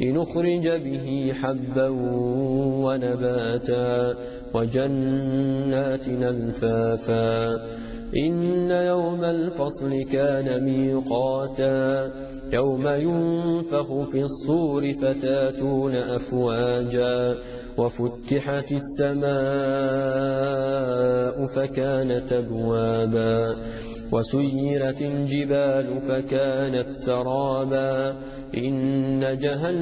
لنخرج به حبا ونباتا وجنات الفافا إن يوم الفصل كان ميقاتا. يوم ينفخ في الصور فتاتون أفواجا. وفتحت السماء فكانت أبوابا وسيرت الجبال فكانت سرابا. إن جهنم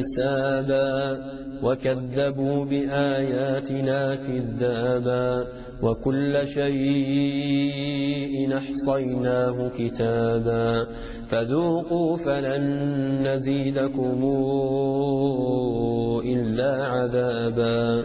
حسابا وكذبوا بآياتنا كذابا وكل شيء أحصيناه كتابا فذوقوا فلن نزيدكم إلا عذابا